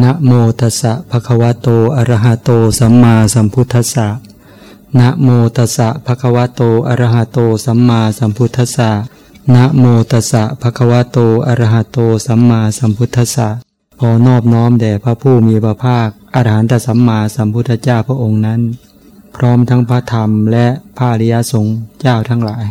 นะโมตัสสะภะคะวะโตอะระหะโตสัมมาสัมพุทธัสสะนะโมตัสสะภะคะวะโตอะระหะโตสัมมาสัมพุทธัสสะนะโมตัสสะภะคะวะโตอะระหะโตสัมมาสัมพุทธัสสะขอนอบน้อมแด่พระผู้มีพระภาคอรหันตสัมมาสัมพุทธเจ้าพระองค์นั้น พร้อมทั้งพระธรรมและพระอริยสงฆ์เจ้าทั้งหลาย